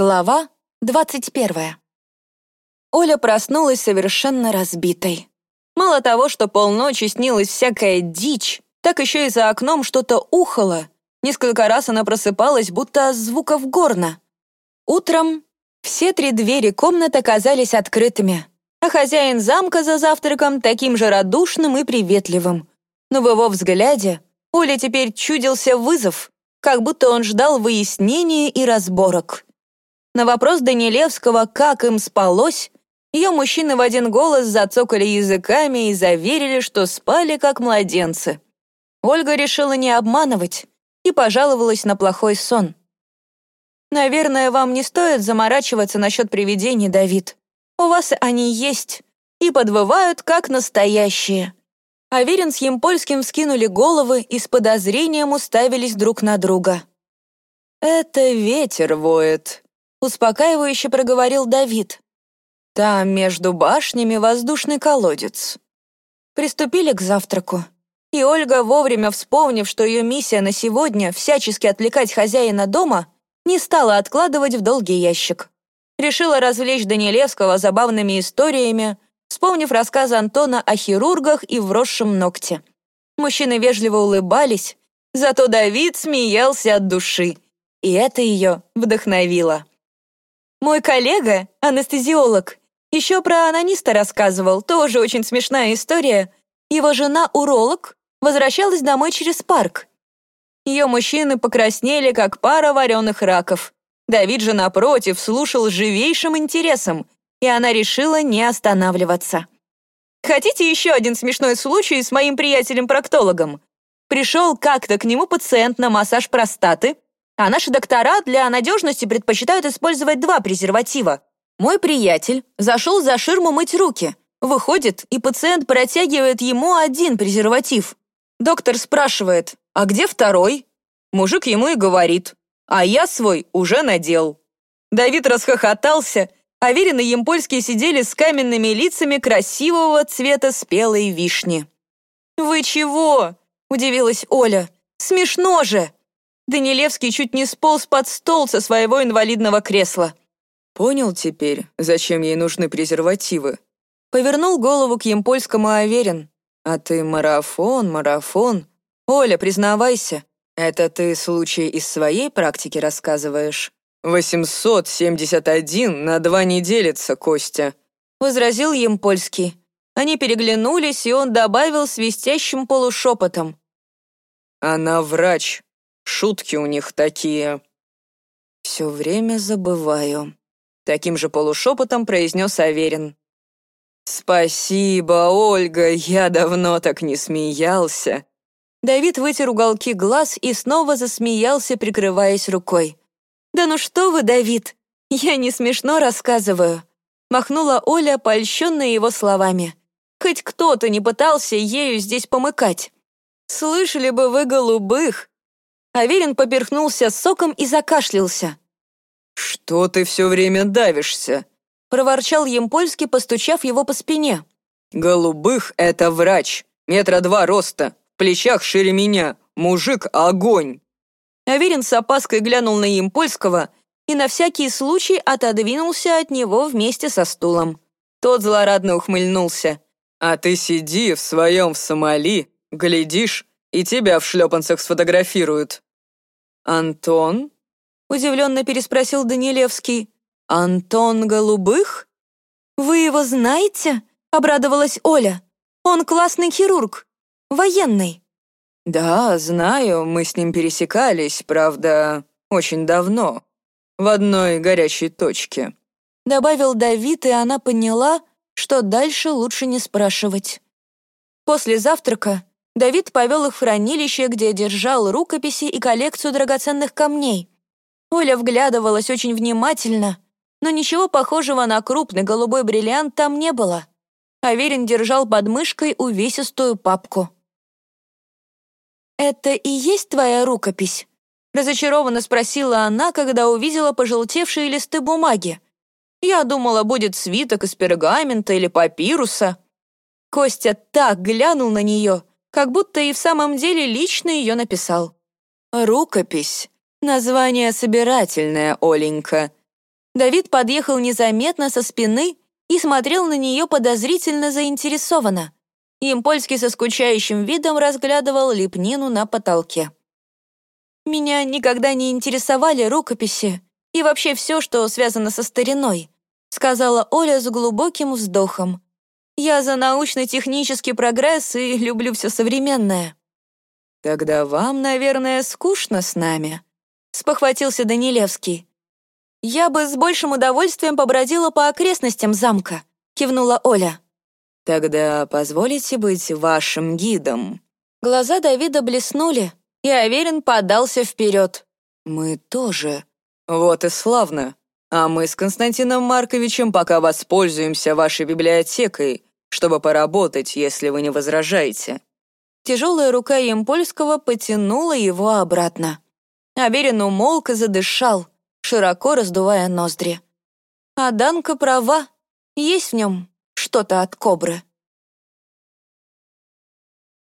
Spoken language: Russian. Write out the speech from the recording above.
Глава 21. Оля проснулась совершенно разбитой. Мало того, что полночи снилась всякая дичь, так еще и за окном что-то ухало. Несколько раз она просыпалась, будто от звуков горна. Утром все три двери комнат оказались открытыми, а хозяин замка за завтраком таким же радушным и приветливым. Но в его взгляде Оле теперь чудился вызов, как будто он ждал выяснения и разборок. На вопрос Данилевского, как им спалось, ее мужчины в один голос зацокали языками и заверили, что спали как младенцы. Ольга решила не обманывать и пожаловалась на плохой сон. «Наверное, вам не стоит заморачиваться насчет привидений, Давид. У вас они есть и подвывают, как настоящие». Аверин с Емпольским вскинули головы и с подозрением уставились друг на друга. «Это ветер воет», успокаивающе проговорил Давид. Там между башнями воздушный колодец. Приступили к завтраку. И Ольга, вовремя вспомнив, что ее миссия на сегодня всячески отвлекать хозяина дома, не стала откладывать в долгий ящик. Решила развлечь Данилевского забавными историями, вспомнив рассказы Антона о хирургах и вросшем ногте. Мужчины вежливо улыбались, зато Давид смеялся от души, и это ее вдохновило. Мой коллега, анестезиолог, еще про анониста рассказывал, тоже очень смешная история. Его жена, уролог, возвращалась домой через парк. Ее мужчины покраснели, как пара вареных раков. Давид же, напротив, слушал с живейшим интересом, и она решила не останавливаться. Хотите еще один смешной случай с моим приятелем-проктологом? Пришел как-то к нему пациент на массаж простаты, а наши доктора для надежности предпочитают использовать два презерватива. Мой приятель зашел за ширму мыть руки. Выходит, и пациент протягивает ему один презерватив. Доктор спрашивает, а где второй? Мужик ему и говорит, а я свой уже надел. Давид расхохотался, а Верин и Емпольский сидели с каменными лицами красивого цвета спелой вишни. «Вы чего?» – удивилась Оля. «Смешно же!» Данилевский чуть не сполз под стол со своего инвалидного кресла. «Понял теперь, зачем ей нужны презервативы?» Повернул голову к Емпольскому Аверин. «А ты марафон, марафон. Оля, признавайся, это ты случай из своей практики рассказываешь?» «871 на два не делится, Костя», — возразил Емпольский. Они переглянулись, и он добавил свистящим полушепотом. «Она врач, Шутки у них такие. Все время забываю. Таким же полушепотом произнес Аверин. «Спасибо, Ольга, я давно так не смеялся». Давид вытер уголки глаз и снова засмеялся, прикрываясь рукой. «Да ну что вы, Давид, я не смешно рассказываю», махнула Оля, польщенная его словами. «Хоть кто-то не пытался ею здесь помыкать. Слышали бы вы голубых, Аверин поперхнулся соком и закашлялся. «Что ты все время давишься?» проворчал Емпольский, постучав его по спине. «Голубых — это врач. Метра два роста, в плечах шире меня. Мужик — огонь!» Аверин с опаской глянул на Емпольского и на всякий случай отодвинулся от него вместе со стулом. Тот злорадно ухмыльнулся. «А ты сиди в своем Сомали, глядишь, и тебя в шлепанцах сфотографируют». «Антон?» — удивленно переспросил Данилевский. «Антон Голубых? Вы его знаете?» — обрадовалась Оля. «Он классный хирург, военный». «Да, знаю, мы с ним пересекались, правда, очень давно, в одной горячей точке», — добавил Давид, и она поняла, что дальше лучше не спрашивать. После завтрака Давид повел их в хранилище, где держал рукописи и коллекцию драгоценных камней. Оля вглядывалась очень внимательно, но ничего похожего на крупный голубой бриллиант там не было. Аверин держал под мышкой увесистую папку. «Это и есть твоя рукопись?» Разочарованно спросила она, когда увидела пожелтевшие листы бумаги. Я думала, будет свиток из пергамента или папируса. Костя так глянул на нее, как будто и в самом деле лично ее написал. «Рукопись. Название собирательное, Оленька. Давид подъехал незаметно со спины и смотрел на нее подозрительно заинтересованно. Импольский со скучающим видом разглядывал лепнину на потолке. «Меня никогда не интересовали рукописи и вообще все, что связано со стариной», сказала Оля с глубоким вздохом. «Я за научно-технический прогресс и люблю все современное». «Тогда вам, наверное, скучно с нами», спохватился Данилевский. «Я бы с большим удовольствием побродила по окрестностям замка», — кивнула Оля. «Тогда позволите быть вашим гидом». Глаза Давида блеснули, и Аверин подался вперед. «Мы тоже». «Вот и славно. А мы с Константином Марковичем пока воспользуемся вашей библиотекой, чтобы поработать, если вы не возражаете». Тяжелая рука Емпольского потянула его обратно. Аверин умолк и задышал широко раздувая ноздри. А Данка права, есть в нем что-то от кобры.